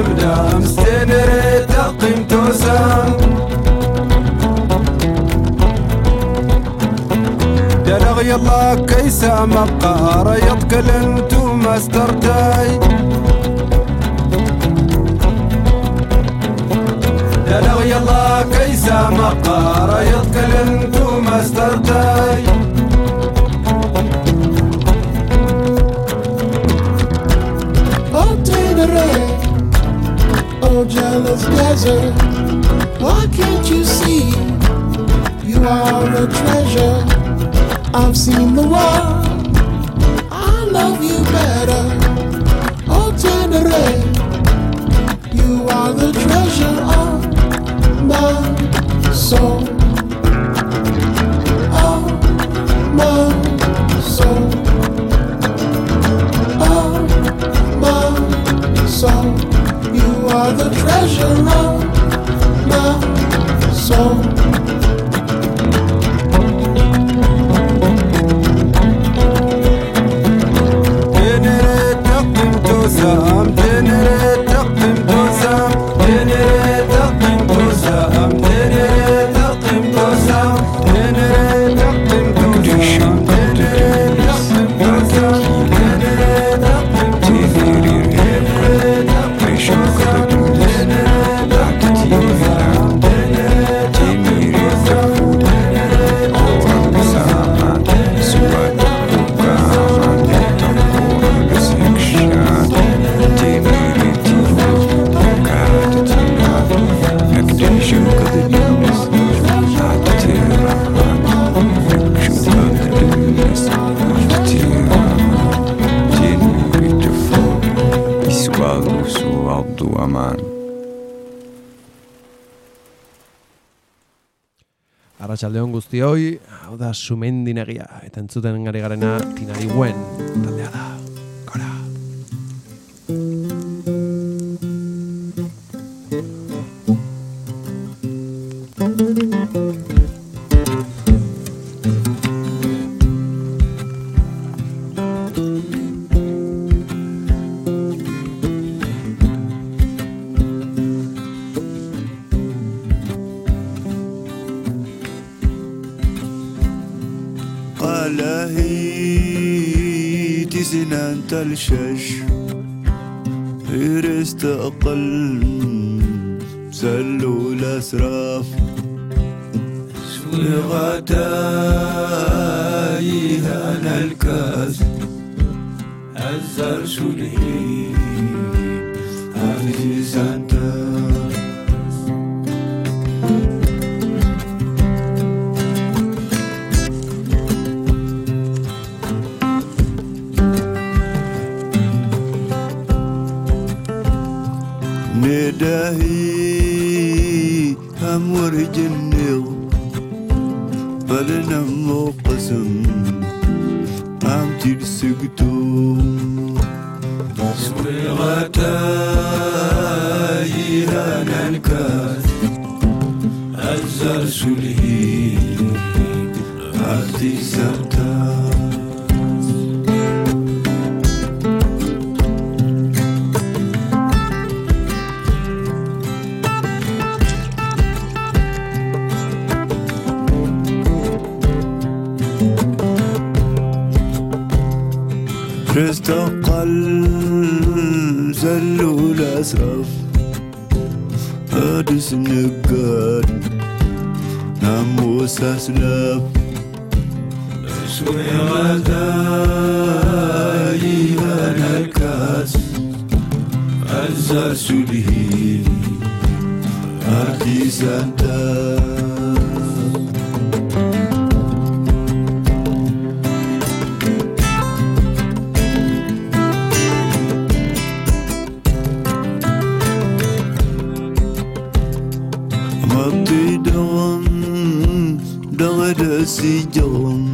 مدام استنري تقيم تسام دلغ يلا كيسام ابقى ريض كلنتو مسترتاي دلغ يلا كيسام ابقى ريض كلنتو مسترتاي oh jealous desert. Why can't you see you are a treasure? I've seen the world, I love you better. Oh Tenere, you are the treasure of my soul. Oh, my soul. Oh, my soul. Are the treasure of my soul. Aldo Aman. Arratxaldeon guztioi, hau da sumendinagia, eta entzuten gari garena tinari guen, taldea da, زلوا الأسرف أدس نقاد ناموس أسلاف سوي غداي أنا الكاس أزار سلهي sillón,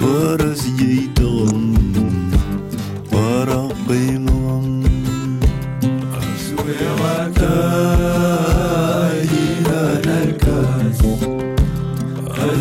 para sillón, para pimón. Sube a la calle, al alcance, al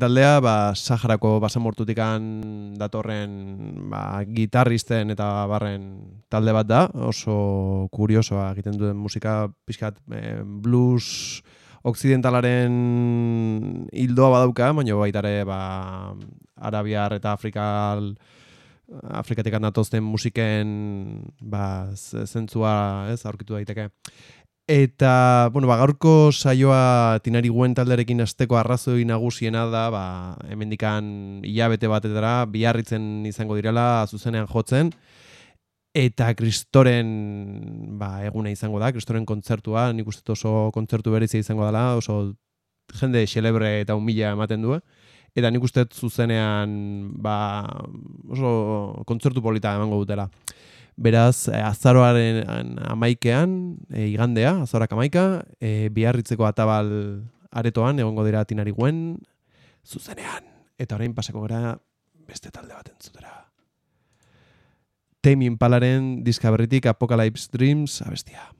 taldea, ba, Saharako basamortutikan datorren ba, gitarristen eta barren talde bat da, oso kuriosoa egiten duen musika pixkat eh, blues occidentalaren hildoa badauka, baina baita ere ba, arabiar eta afrikal Afrikatik datozten musiken ba, zentzua ez aurkitu daiteke. Eta, bueno, ba, gaurko saioa tinari guen talderekin azteko arrazoi nagusiena da, ba, hemendikan hilabete batetara, biharritzen izango direla, zuzenean jotzen, eta kristoren ba, eguna izango da, kristoren kontzertua, nik uste oso kontzertu berizia izango dela, oso jende xelebre eta humila ematen du, eta nik uste zuzenean ba, oso kontzertu polita emango dutela. Beraz, eh, azaroaren amaikean, e, igandea, azaroak amaika, e, biarritzeko atabal aretoan, egongo dira tinari guen, zuzenean. Eta orain pasako gara beste talde bat entzutera. Tame Impalaren diska berritik Apocalypse Dreams abestia.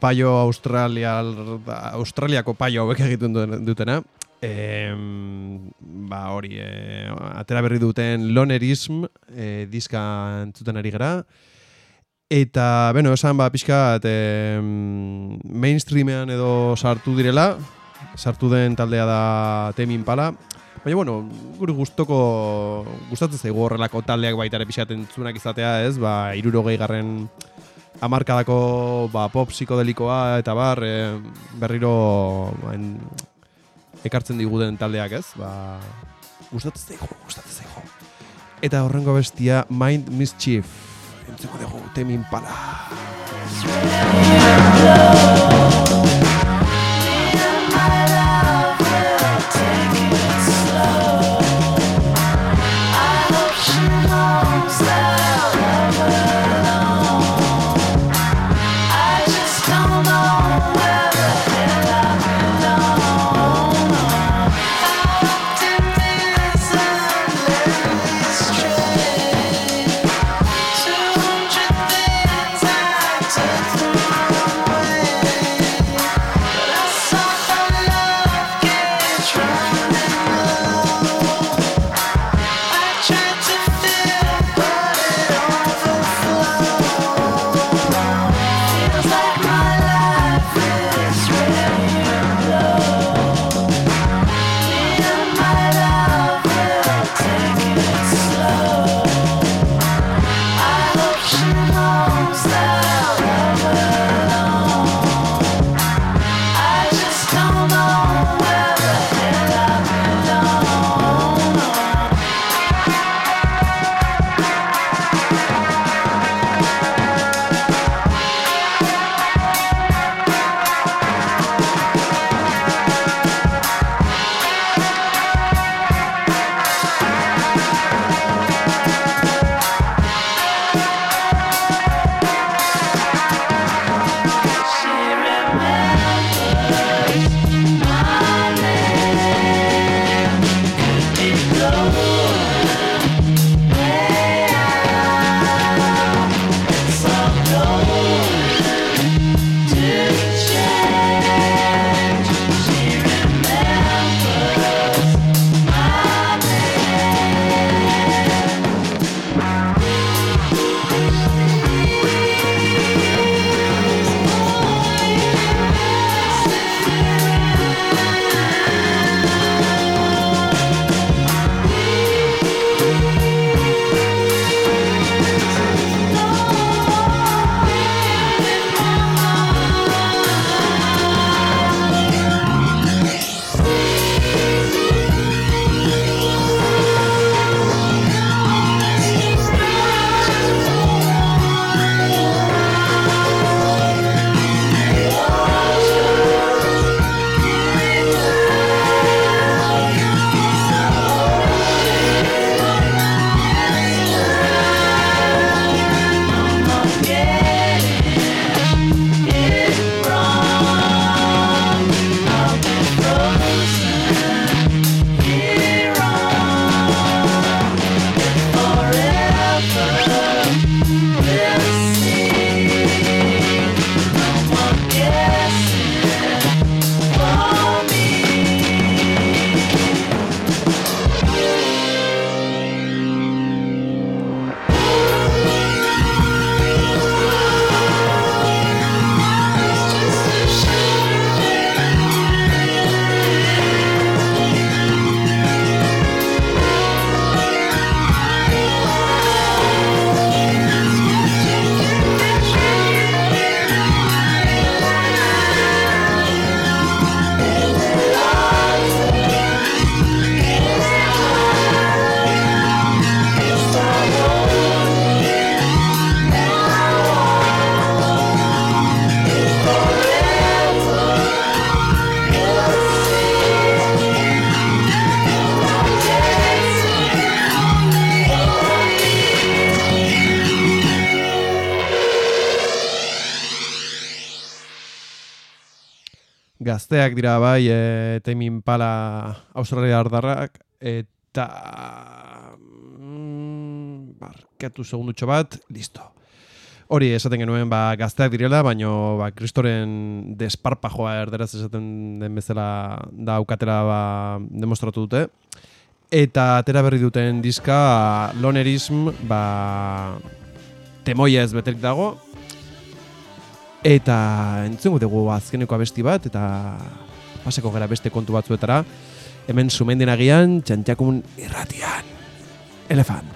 Paio Australial, Australiako paio hauek egiten dutena. Em, ba hori, e, atera berri duten Lonerism e, diska entzuten ari gara. Eta, bueno, esan, ba, pixka, e, mainstreamean edo sartu direla, sartu den taldea da Temin Pala. Baina, bueno, guri gustoko gustatzen zaigu horrelako taldeak baita ere pixkat entzunak izatea, ez? Ba, irurogei garren amarkadako ba, pop psikodelikoa eta bar e, berriro en, ekartzen diguten taldeak, ez? Ba, gustatzen zaigu, gustatzen zaigu. Eta horrengo bestia Mind Mischief. Entzuko dugu Temin Pala. Gazteak dira bai, e, Temin Pala Australia ardarrak, eta... Mm, barkatu segundutxo bat, listo. Hori esaten genuen ba, gazteak direla, baino ba, kristoren desparpajoa erderaz esaten den bezala da aukatela ba, demostratu dute. Eta atera berri duten diska Lonerism ba, temoia ez beterik dago. Eta entzungo dugu azkeneko abesti bat, eta paseko gara beste kontu batzuetara. Hemen sumendien agian, txantxakun irratian. Elefant.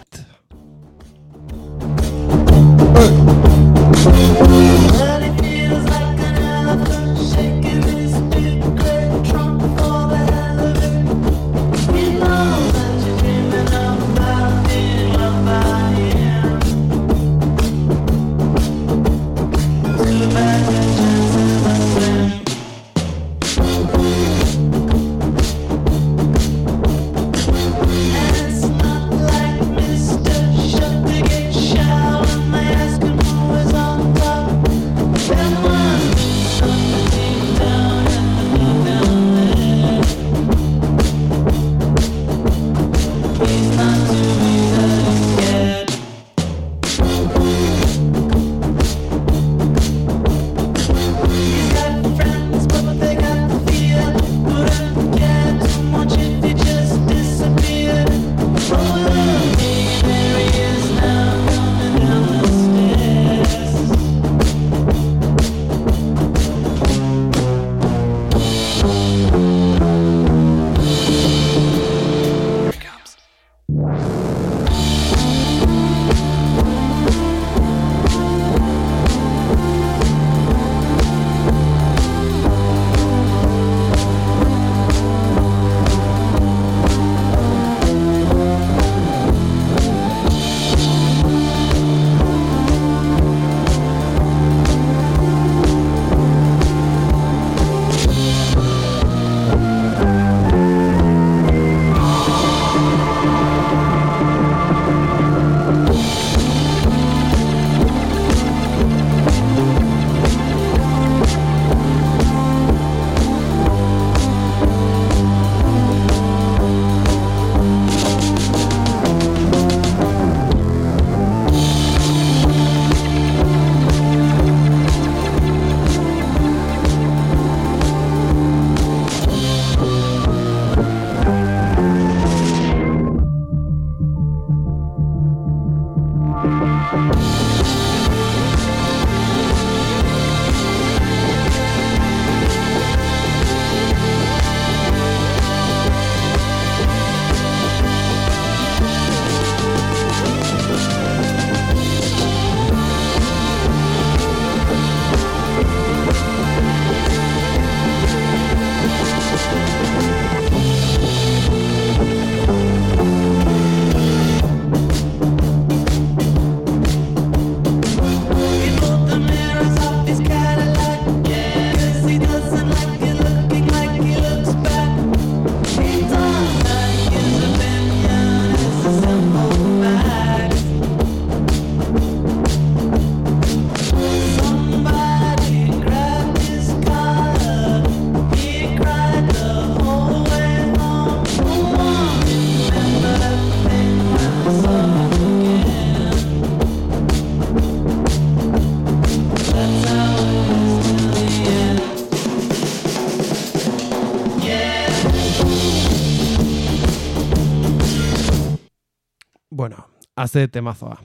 Haze temazoa.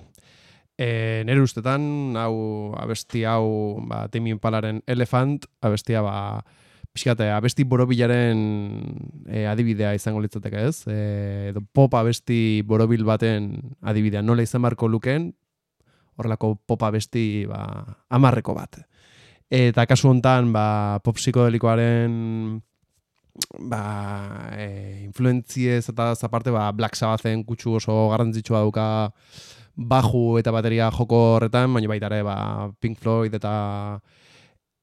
E, nere ustetan, hau abesti hau, ba, Tame Impalaren Elephant, abestia, ba, pixkate, abesti borobilaren e, adibidea izango litzateke ez, e, edo pop abesti borobil baten adibidea, nola izan barko lukeen, horrelako pop abesti, ba, amarreko bat. Eta kasu hontan, ba, pop psikodelikoaren ba, e, influentziez eta aparte ba, Black Sabbathen kutsu oso garrantzitsua dauka baju eta bateria joko horretan, baina baita ere ba, Pink Floyd eta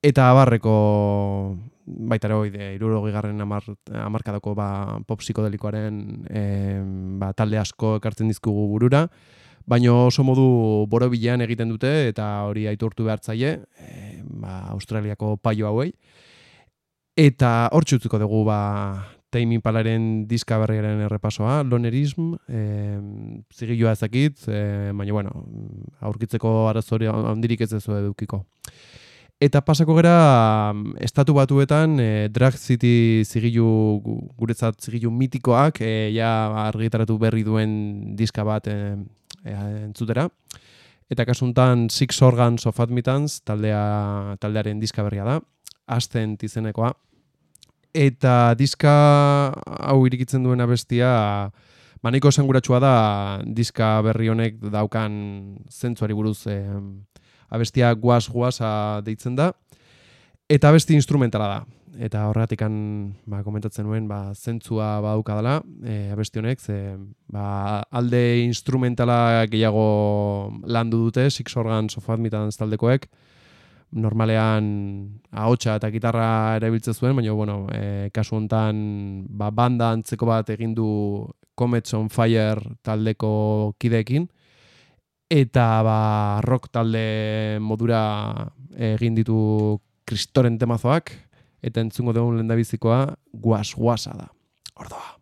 eta abarreko baita ere hoi de irurogei garren amar, amarkadako ba, pop psikodelikoaren e, ba, talde asko ekartzen dizkugu burura, baina oso modu borobilean egiten dute eta hori aitortu behartzaile, e, ba, Australiako paio hauei. Eta hor txutziko dugu ba, Tame Impalaren diska berriaren errepasoa, Lonerism, e, zigilua ezakit, e, baina bueno, aurkitzeko arazori handirik ez duzu edukiko. Eta pasako gera estatu batuetan e, Drag City zigilu gu- guretzat zigilu mitikoak e, ja argitaratu berri duen diska bat e, e, entzutera. Eta kasuntan Six Organs of Admittance taldea, taldearen diska berria da, Astent izenekoa. Eta diska hau irikitzen duen abestia ba, nahiko esanguratsua da diska berri honek daukan zentzuari buruz e, abestia guaz guaza deitzen da. Eta abesti instrumentala da. Eta horregatik ba, komentatzen nuen ba, zentzua badauka dela e, abesti honek, ze ba, alde instrumentala gehiago landu dute, Six Organs of Admittance taldekoek, normalean ahotsa eta gitarra erabiltzen zuen, baina bueno, e, kasu hontan ba, banda antzeko bat egin du Comets on Fire taldeko kideekin, eta ba, rock talde modura egin ditu kristoren temazoak, eta entzungo dugun lehendabizikoa guas guasa da. Ordoa.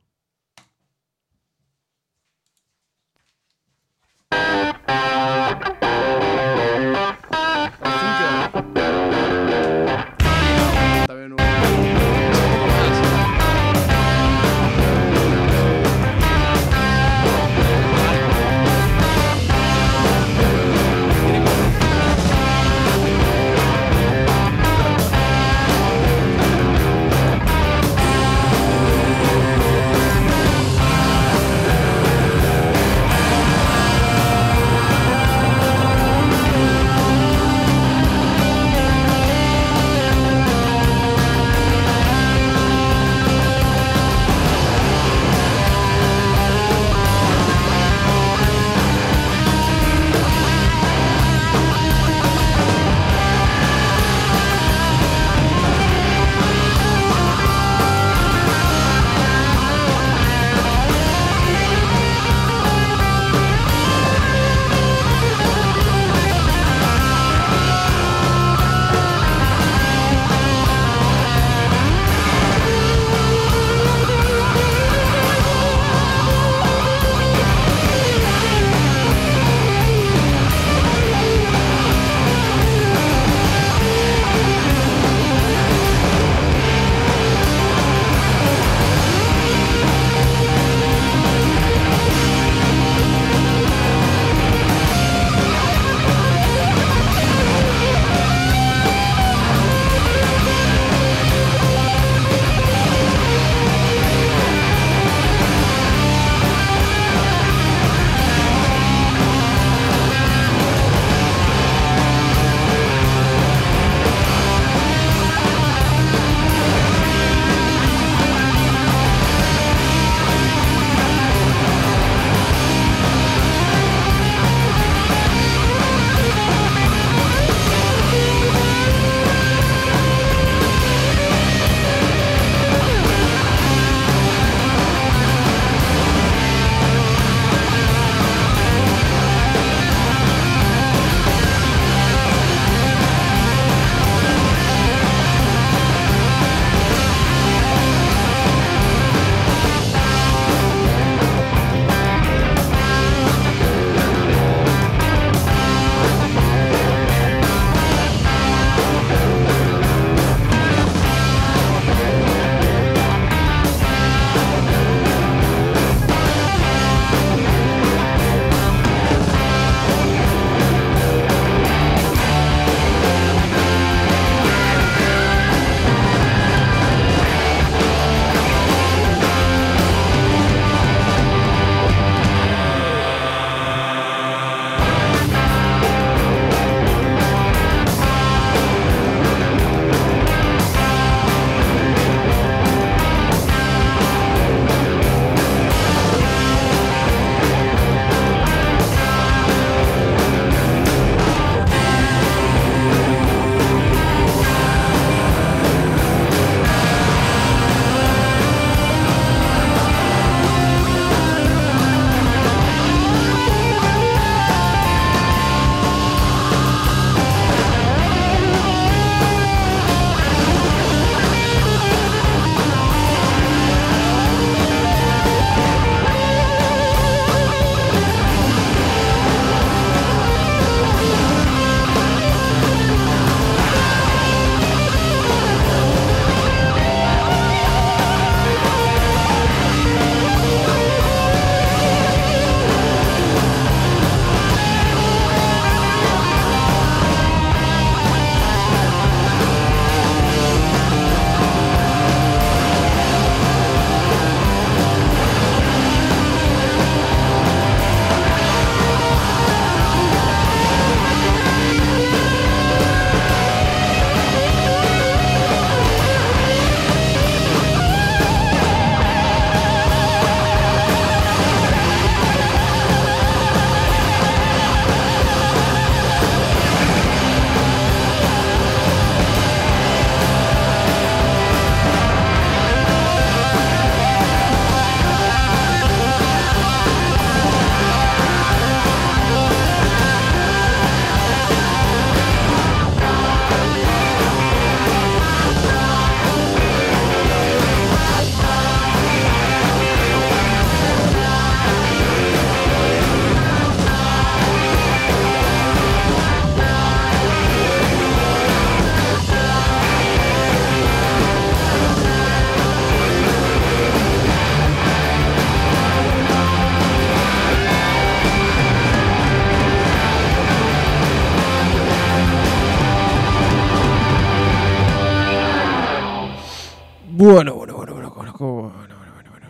Bueno, bueno, bueno, bueno, bueno, bueno, bueno, bueno.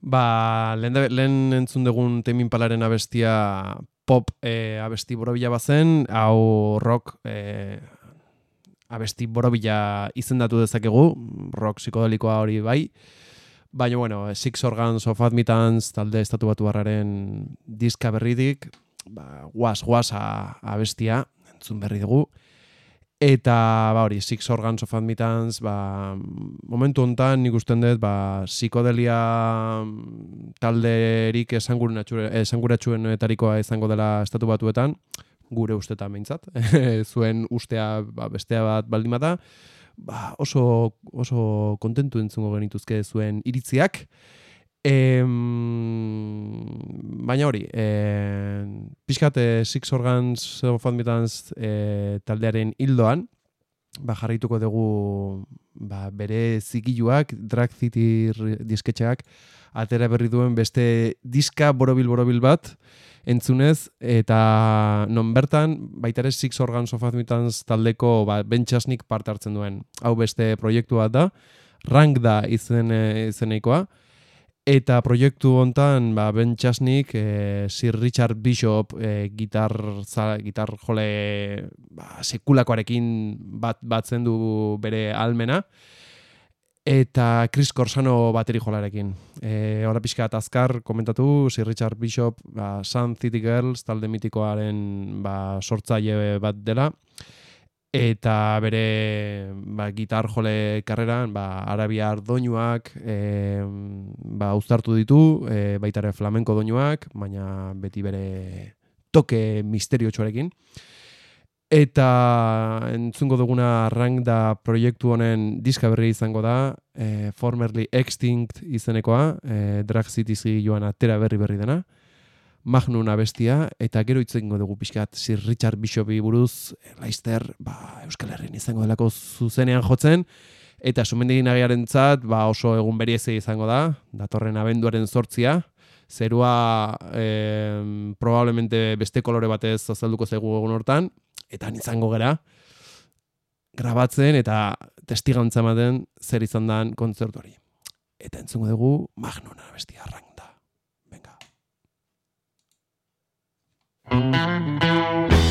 Ba, lehen, lehen entzun dugun temin palaren abestia pop e, abesti borobila bazen, hau rock e, abesti borobila izendatu dezakegu, rock psikodelikoa hori bai. Baina, bueno, Six Organs of Admittance talde estatu batu barraren diska berritik, ba, guaz, guaz abestia, entzun berri dugu. Eta, ba hori, Six Organs of Admittance, ba, momentu hontan nik usten dut, ba, psikodelia mm, talderik esanguratsuen-etarikoa izango dela estatu batuetan, gure ustetan behintzat, zuen ustea ba, bestea bat baldin bada, ba, oso, oso kontentu entzungo genituzke zuen iritziak, Em, baina hori, eh, pixkat eh, Six Organs of Admittance eh, taldearen hildoan, ba, jarraituko dugu ba, bere zigiluak, Drag City disketxeak, atera berri duen beste diska borobil-borobil bat, entzunez, eta non bertan, baita ere Six Organs of Admittance taldeko ba, bentsasnik parte hartzen duen. Hau beste proiektu bat da, rank da izen, eh, izeneikoa, Eta proiektu hontan ba, Ben Chasnik, e, Sir Richard Bishop e, gitar, za, gitar jole ba, sekulakoarekin bat batzen du bere almena, eta Chris Corsano bateri jolarekin. E, Hora pixka azkar komentatu, Sir Richard Bishop ba, Sun City Girls talde mitikoaren ba, sortzaile bat dela, eta bere ba, gitar jole karreran ba, arabiar doinuak e, ba, uztartu ditu, e, baita ere flamenko doinuak, baina beti bere toke misteriotsuarekin. Eta entzungo duguna rank da proiektu honen diska berri izango da, e, formerly extinct izenekoa, e, Drag City joan atera berri berri dena, Magnum abestia, eta gero itzengo dugu pixkat Sir Richard Bishopi buruz, eh, Leister, ba, Euskal Herrian izango delako zuzenean jotzen, eta sumendegin agiarentzat, ba, oso egun berieze izango da, datorren abenduaren sortzia, zerua eh, probablemente beste kolore batez azalduko zaigu egun hortan, eta izango gera, grabatzen eta testigantza ematen zer izan dan kontzertu hori. Eta entzungo dugu Magnum abestia arranda. Thank you.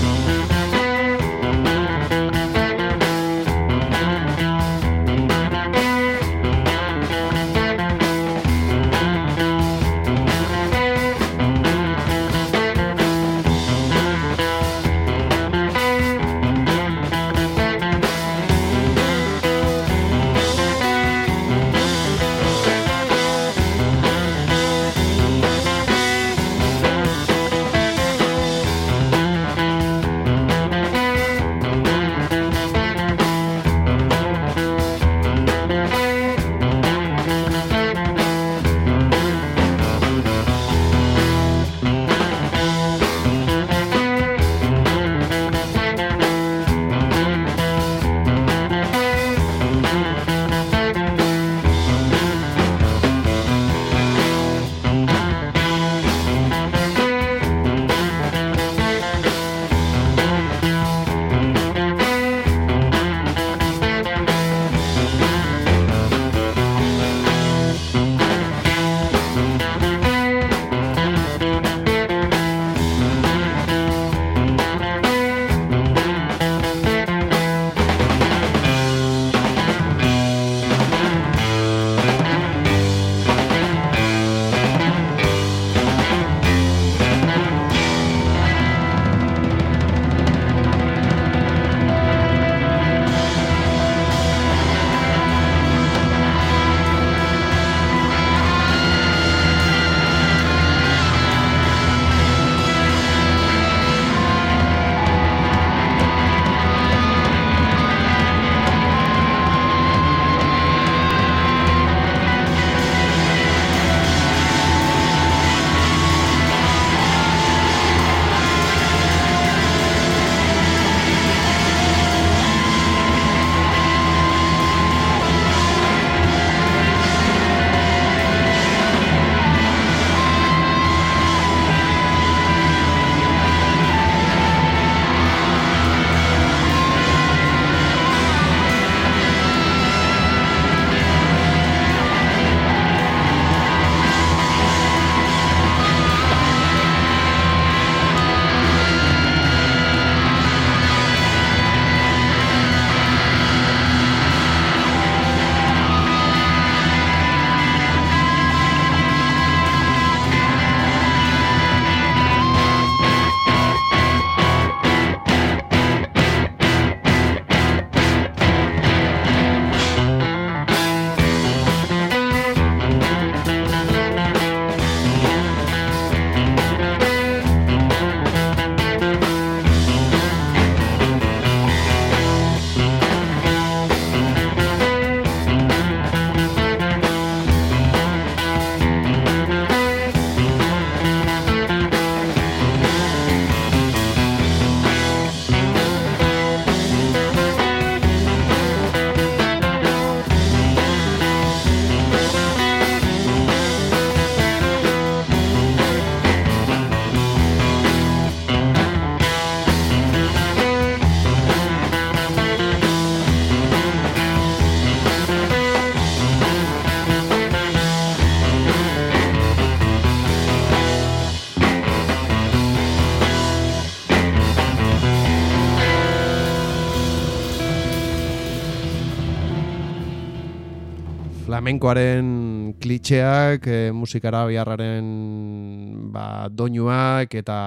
Flamenkoaren klitxeak, e, musikara biharraren ba, doinuak eta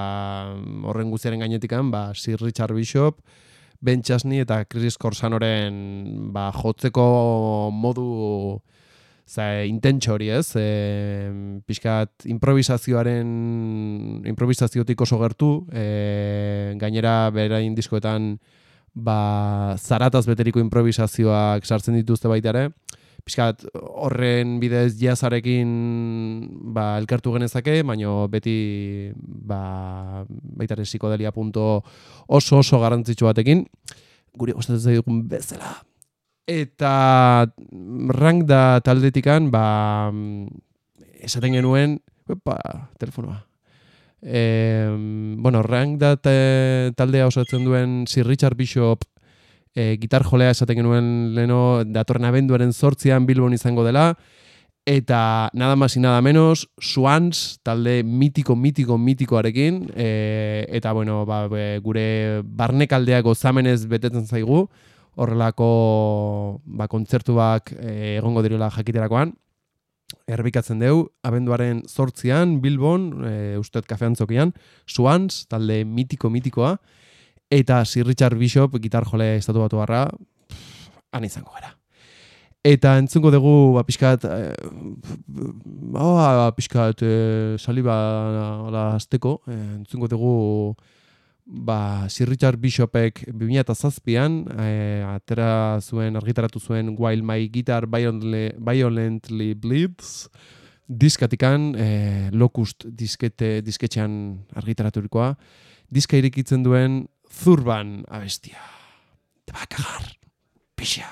horren guztiaren gainetikan, ba, Sir Richard Bishop, Ben Chesney eta Chris Corsanoren ba, jotzeko modu za, intentxo hori ez, e, pixkat improvisazioaren improvisaziotik oso gertu, e, gainera berain diskoetan ba, zarataz beteriko improvisazioak sartzen dituzte baita ere, pixkat horren bidez jazarekin ba, elkartu genezake, baino beti ba, baita ere psikodelia punto oso oso garrantzitsu batekin, guri gustatzen zaigun bezala. Eta rank da taldetikan, ba, esaten genuen, epa, telefonoa. E, bueno, rank da taldea osatzen duen Sir Richard Bishop e, gitar jolea esaten genuen leno datorren abenduaren sortzian Bilbon izango dela, eta nada más y nada menos, Swans, talde mitiko, mitiko, mitikoarekin, e, eta bueno, ba, gure barnekaldeak gozamenez betetzen zaigu, horrelako ba, kontzertuak e, egongo direla jakiterakoan, erbikatzen deu, abenduaren sortzian, Bilbon, e, ustet kafeantzokian, Swans, talde mitiko, mitikoa, eta Sir Richard Bishop, gitar jole estatu batu barra, han izango gara. Eta entzungo dugu, ba, pixkat, eh, ba, pixkat, eh, saliba hola azteko, eh, entzungo dugu, ba, Sir Richard Bishopek 2007an, eh, atera zuen, argitaratu zuen While My Guitar Violently, Violently Bleeds, diskatikan, eh, Locust diskete, disketxean argitaraturikoa, diska irikitzen duen Zurban abestia. Te va a cagar, pixa.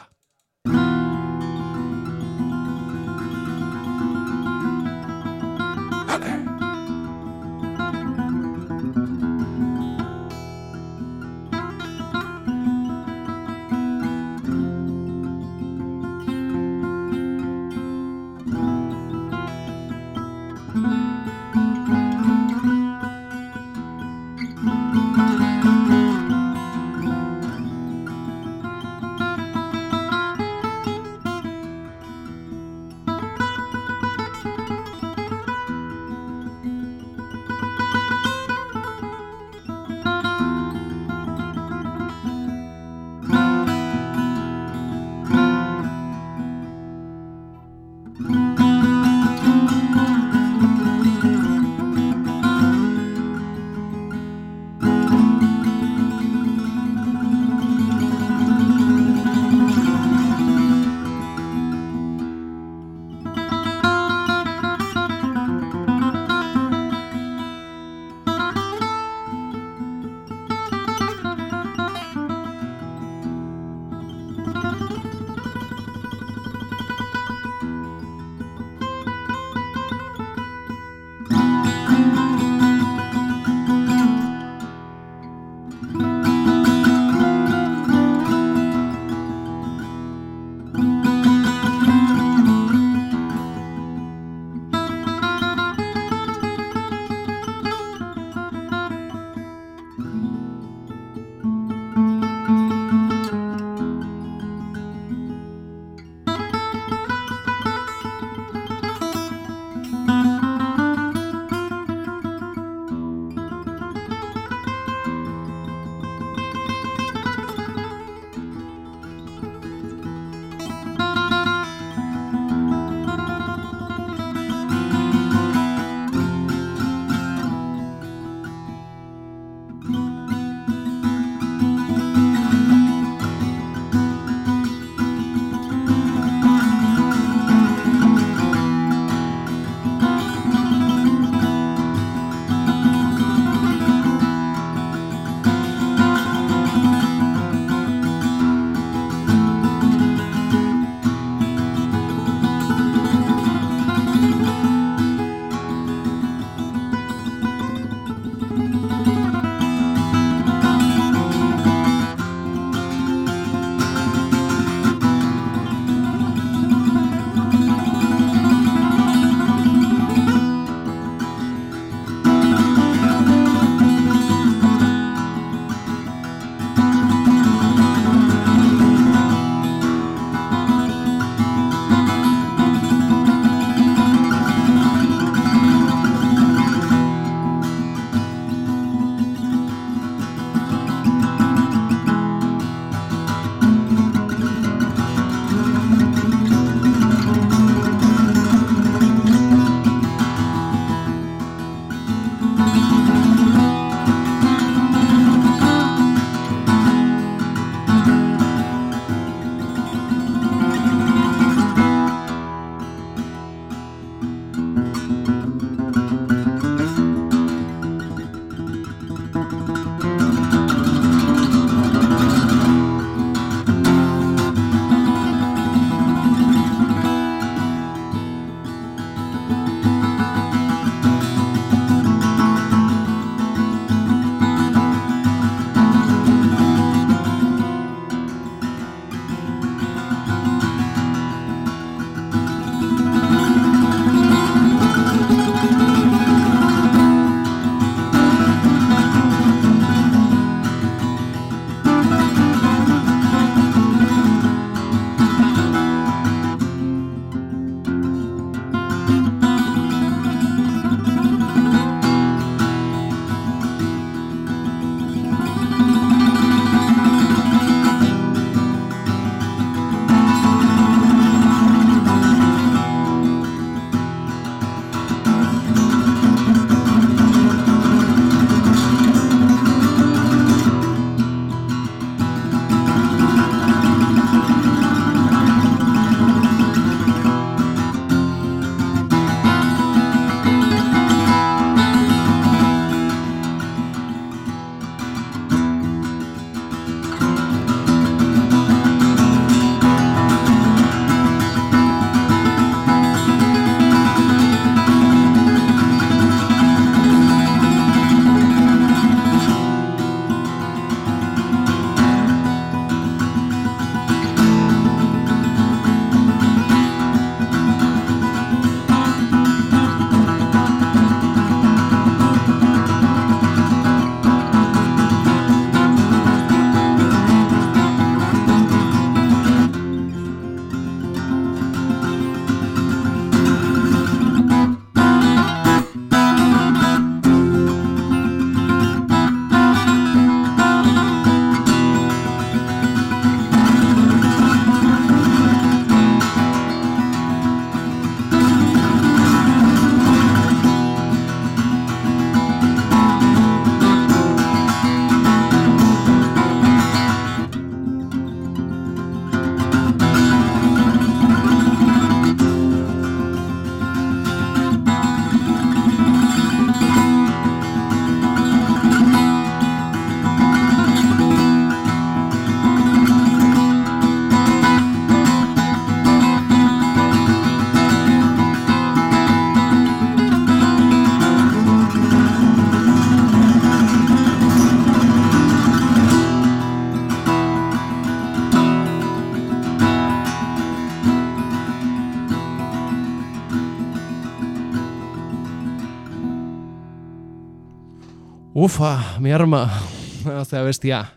Ufa, mi arma, zea bestia.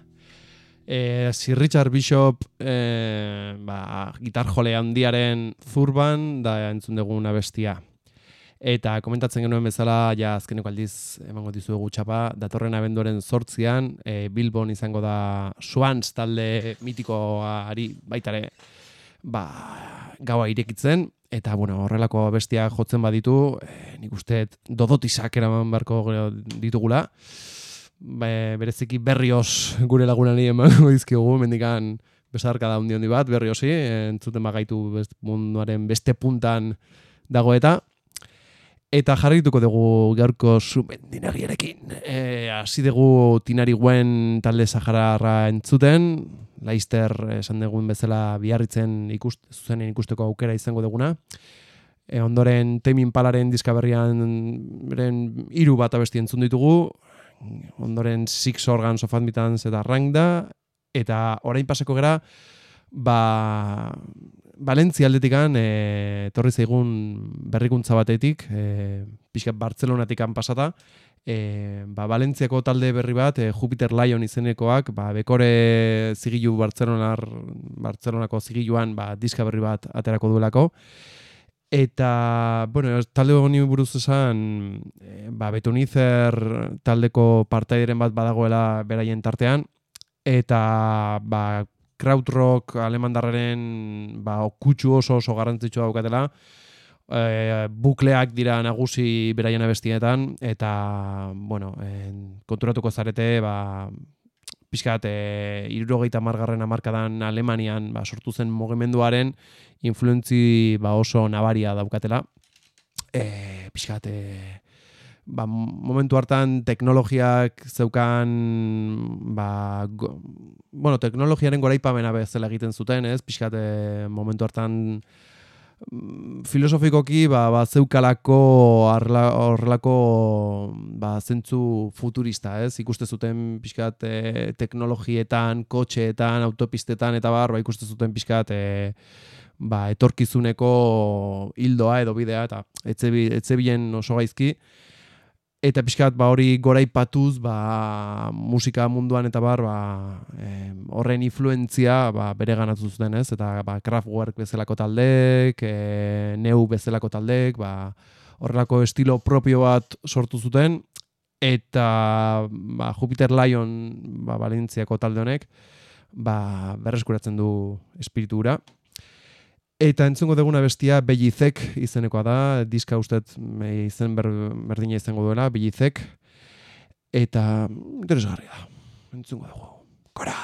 E, Sir Richard Bishop e, ba, gitar jole handiaren zurban da entzun duguna bestia. Eta komentatzen genuen bezala, ja azkeneko aldiz emango dizuegu txapa, datorren abenduaren sortzian, e, Bilbon izango da Swans talde mitikoari baitare ba, gaua irekitzen, eta bueno, horrelako bestiak jotzen baditu, e, nik uste dodotisak eraman beharko ditugula, Be, bereziki berrioz gure lagunari emango dizkigu, mendikan besarka da hundi bat, berriozi, entzuten bagaitu best, munduaren beste puntan dago eta eta jarrituko dugu gaurko sumendinagiarekin. E, hasi dugu tinari guen talde Sahararra entzuten, Laister esan dugun bezala biarritzen ikust, zuzenen ikusteko aukera izango duguna. E, ondoren Temin Palaren diskaberrian hiru bat abesti entzun ditugu, ondoren Six Organs of Admittance eta Rank da, eta orain pasako gera, ba, Valentzia aldetikan, e, torri zaigun berrikuntza batetik, e, pixka Bartzelonatik pasata, e, ba, Valentziako talde berri bat, e, Jupiter Lion izenekoak, ba, bekore zigilu Bartzelonar, Bartzelonako zigiluan ba, diska berri bat aterako duelako, Eta, bueno, talde honi buruz esan, e, ba, Betunizer taldeko partaideren bat badagoela beraien tartean, eta, ba, krautrock alemandarraren, ba, okutsu oso oso garrantzitsua daukatela, e, bukleak dira nagusi beraien abestietan, eta, bueno, en, konturatuko zarete, ba, pixkat, e, irurogeita margarren amarkadan Alemanian ba, sortu zen mugimenduaren influentzi ba, oso nabaria daukatela. E, pixkat, e, ba, momentu hartan teknologiak zeukan ba, go, bueno, teknologiaren goraipamena bezala egiten zuten, ez? Pixkat, e, momentu hartan mm, filosofikoki ba, ba zeukalako arla, horrelako ba, zentzu futurista, ez? Ikuste zuten pixkat e, teknologietan, kotxeetan, autopistetan eta bar, ba, ikuste zuten pixkat e, ba, etorkizuneko hildoa edo bidea eta etzebi, etzebien oso gaizki eta pixkat ba hori goraipatuz ba, musika munduan eta bar ba, e, horren influentzia ba, bere ganatu zuten ez? Eta ba, Kraftwerk bezalako taldek e, Neu bezalako taldek ba, horrelako estilo propio bat sortu zuten. Eta ba, Jupiter Lion ba, Valentziako talde honek ba, berreskuratzen du espiritura Eta entzungo deguna bestia Bellizek izenekoa da, diska ustet izen ber, berdina izango duela, Bellizek. Eta interesgarria da. Entzungo dugu. Kora!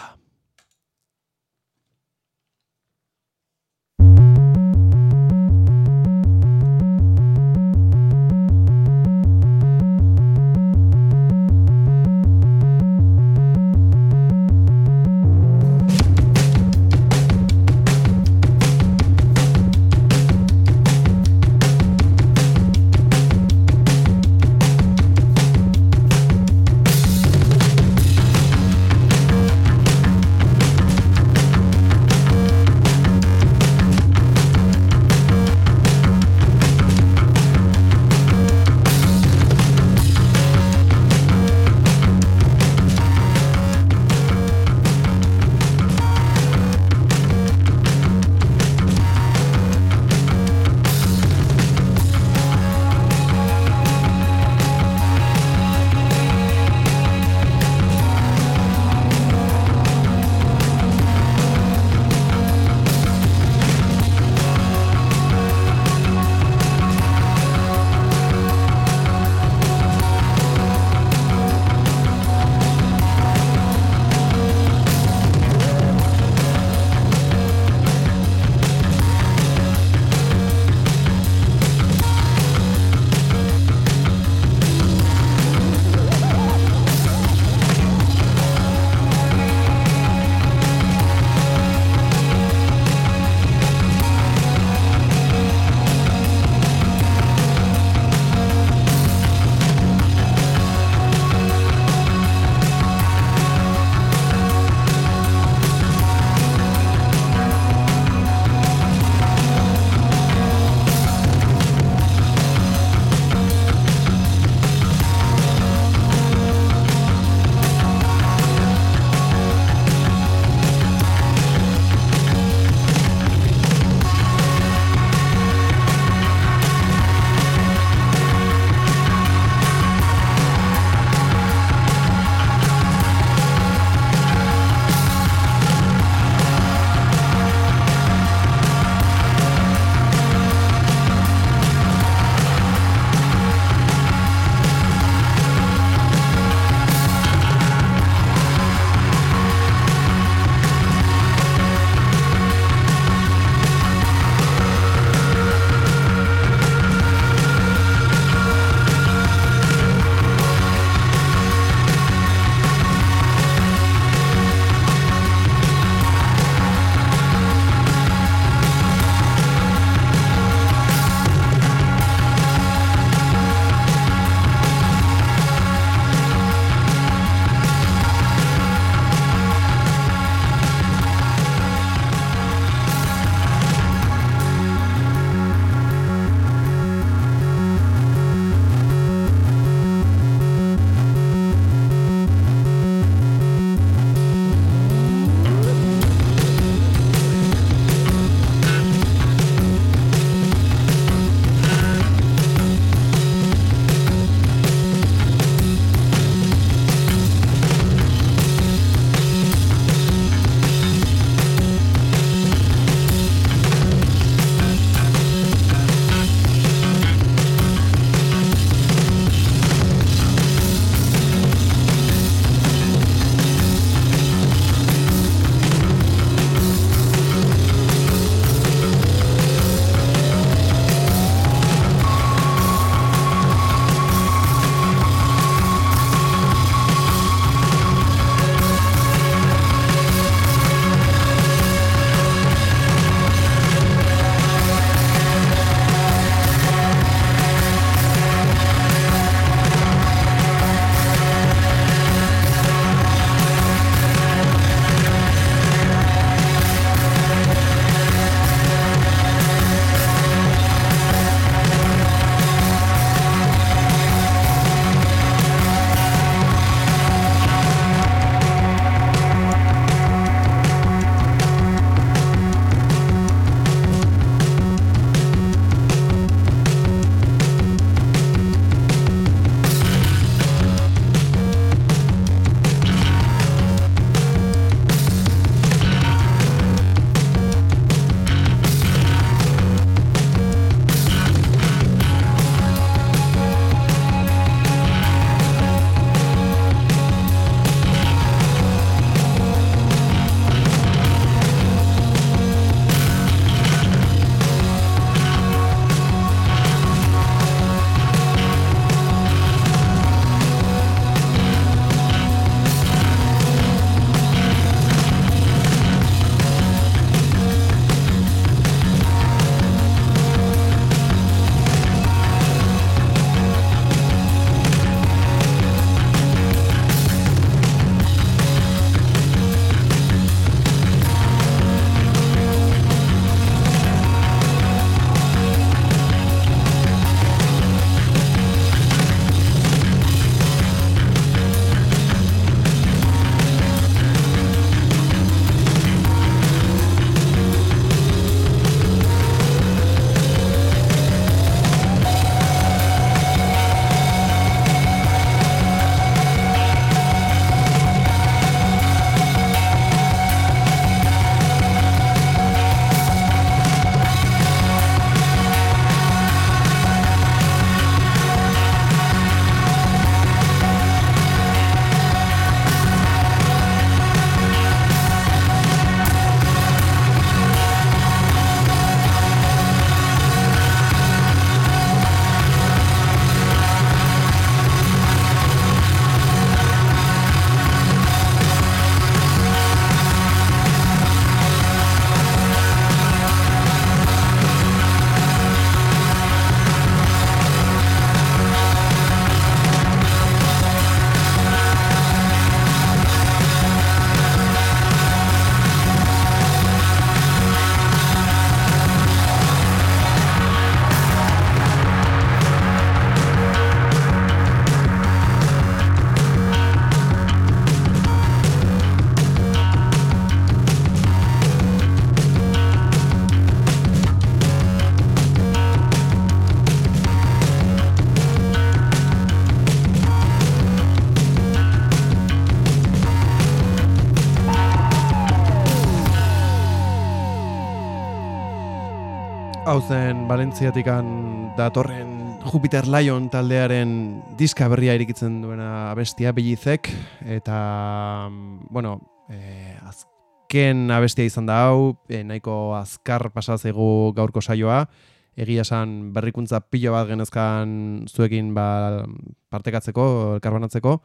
Zen Valentziatikan datorren Jupiter Lion taldearen diska berria irikitzen duena abestia Bellizek eta bueno, eh, azken abestia izan da hau, eh, nahiko azkar pasa zaigu gaurko saioa. Egia esan berrikuntza pilo bat genezkan zuekin ba, partekatzeko, elkarbanatzeko.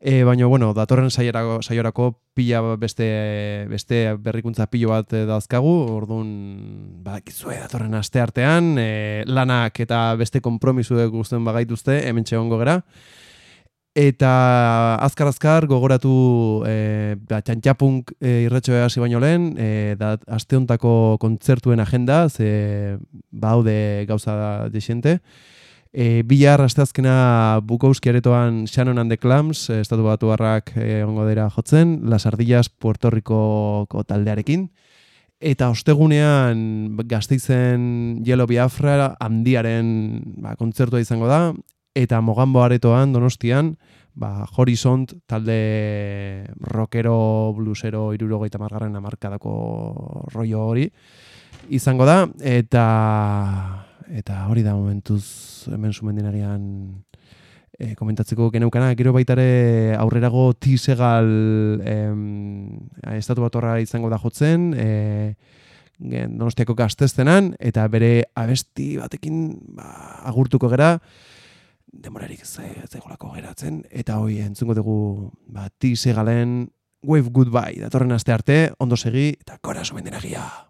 E, baina, bueno, datorren saiorako, saiorako pila beste, beste berrikuntza pilo bat eh, dauzkagu, orduan, badakizue, datorren aste artean, e, lanak eta beste konpromizuek guztien bagaituzte, hemen txegongo gera. Eta azkar-azkar gogoratu e, txantxapunk e, irretxoa hasi baino lehen, e, da, aste hontako kontzertuen agenda, ze baude gauza desiente. E, bihar asteazkena Bukowski aretoan Shannon and the Clams, eh, estatu batu harrak ongo dira jotzen, Las Ardillas Puerto Ricoko taldearekin. Eta ostegunean gazteizen Yellow Biafra handiaren ba, kontzertua izango da, eta Mogambo aretoan Donostian, ba, Horizont talde rockero, bluesero, irurogeita margarren amarkadako rollo hori izango da, eta eta hori da momentuz hemen sumendinarian e, komentatzeko geneukana, gero baitare aurrerago tisegal em, estatu bat izango da jotzen, e, donostiako gazteztenan, eta bere abesti batekin ba, agurtuko gera, demorarik zaigolako geratzen, eta hoi entzungo dugu ba, tisegalen Wave Goodbye, datorren aste arte, ondo segi, eta kora sumendenagia.